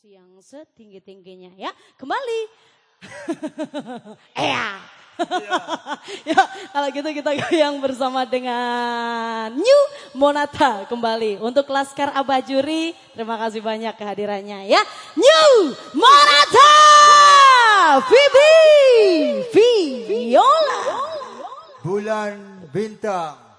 apresiasi yang setinggi-tingginya ya. Kembali. Ea. ya, kalau gitu kita yang bersama dengan New Monata kembali untuk Laskar Abajuri. Terima kasih banyak kehadirannya ya. New Monata Vivi Viola. Bulan Bintang.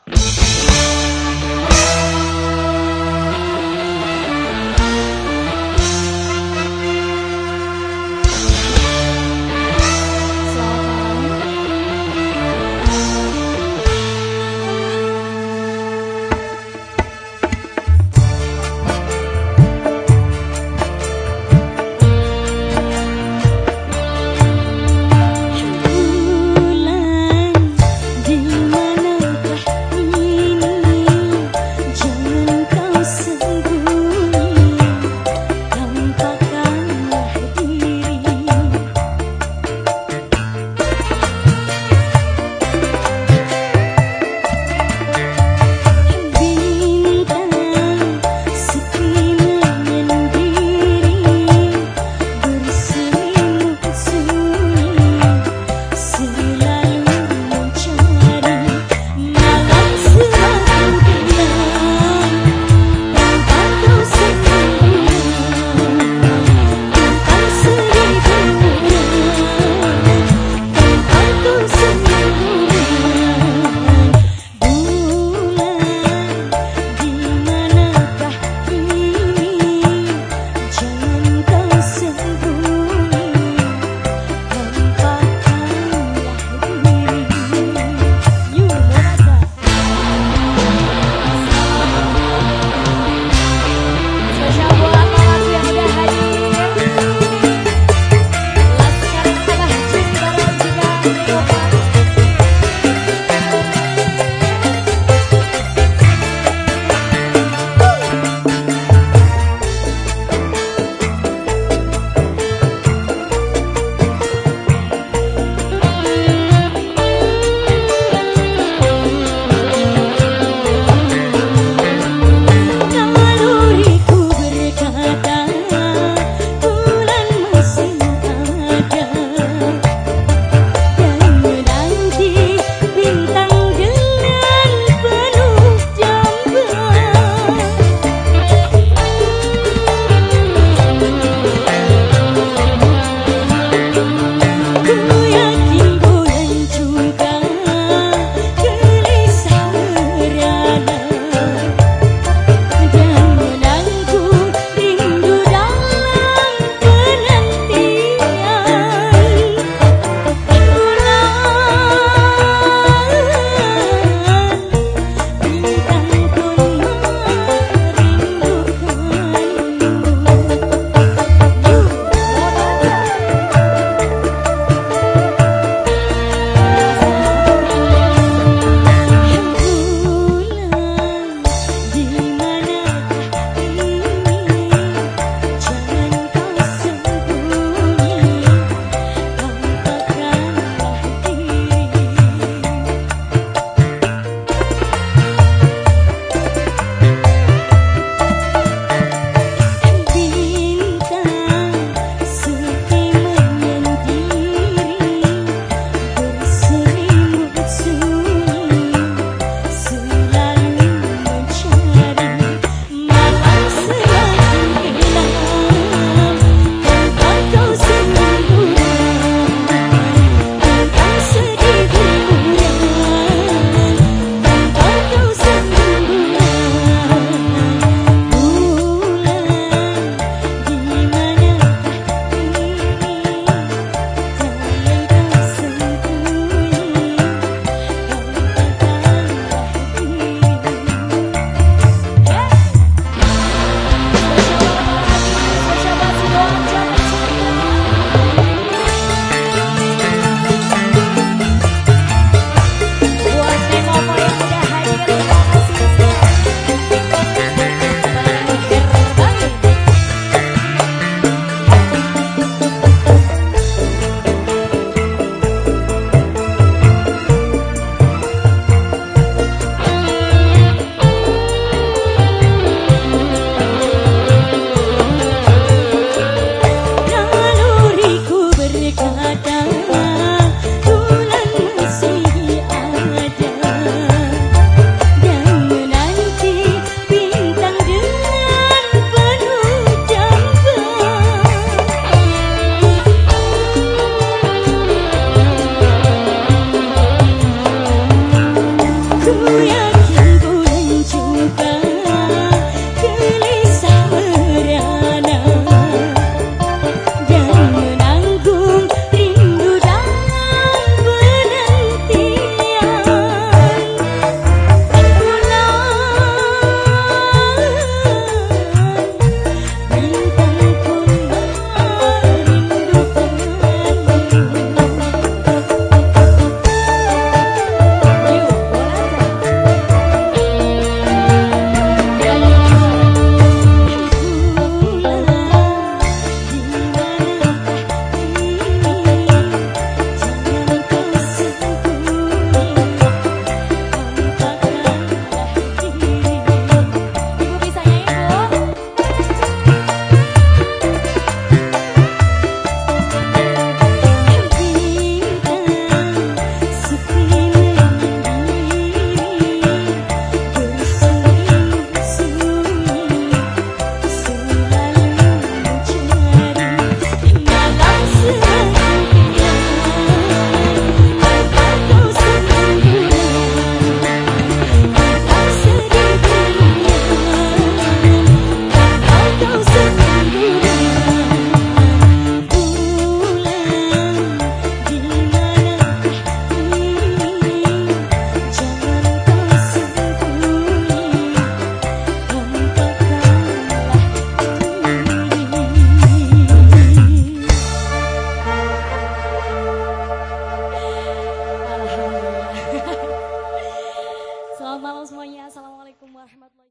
Hallelujah.